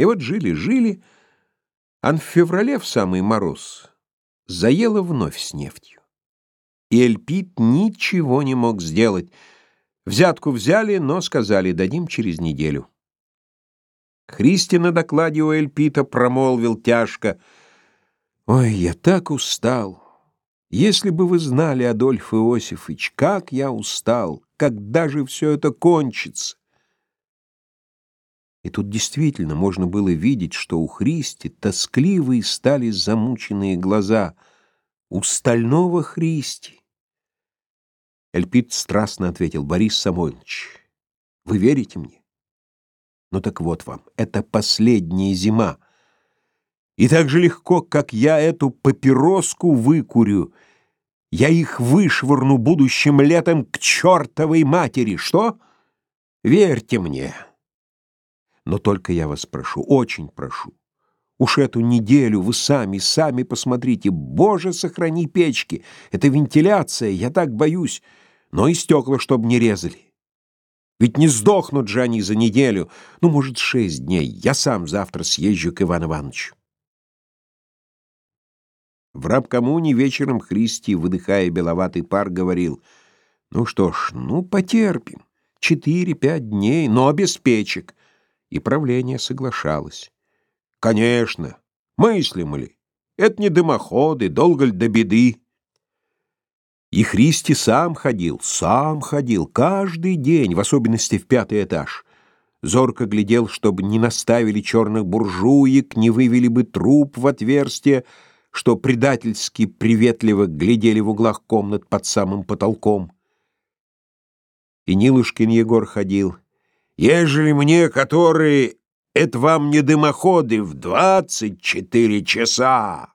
И вот жили-жили, а в феврале в самый мороз заело вновь с нефтью. И Эльпит ничего не мог сделать. Взятку взяли, но сказали, дадим через неделю. Христи на докладе у Эльпита промолвил тяжко, «Ой, я так устал! Если бы вы знали, Адольф Иосифович, как я устал! Когда же все это кончится?» И тут действительно можно было видеть, что у Христи тоскливые стали замученные глаза. У стального Христи. Эльпит страстно ответил, «Борис Самойлович, вы верите мне? Ну так вот вам, это последняя зима. И так же легко, как я эту папироску выкурю, я их вышвырну будущим летом к чертовой матери. Что? Верьте мне». Но только я вас прошу, очень прошу, уж эту неделю вы сами, сами посмотрите. Боже, сохрани печки, это вентиляция, я так боюсь, но и стекла, чтобы не резали. Ведь не сдохнут же они за неделю, ну, может, шесть дней. Я сам завтра съезжу к Ивану Ивановичу. В рабкомуне вечером Христи, выдыхая беловатый пар, говорил, «Ну что ж, ну, потерпим. Четыре-пять дней, но без печек и правление соглашалось. Конечно, мыслимо ли? Это не дымоходы, долго ли до беды? И Христи сам ходил, сам ходил, каждый день, в особенности в пятый этаж. Зорко глядел, чтобы не наставили черных буржуек, не вывели бы труп в отверстие, что предательски приветливо глядели в углах комнат под самым потолком. И Нилушкин Егор ходил — Ежели мне, которые, это вам не дымоходы в двадцать четыре часа,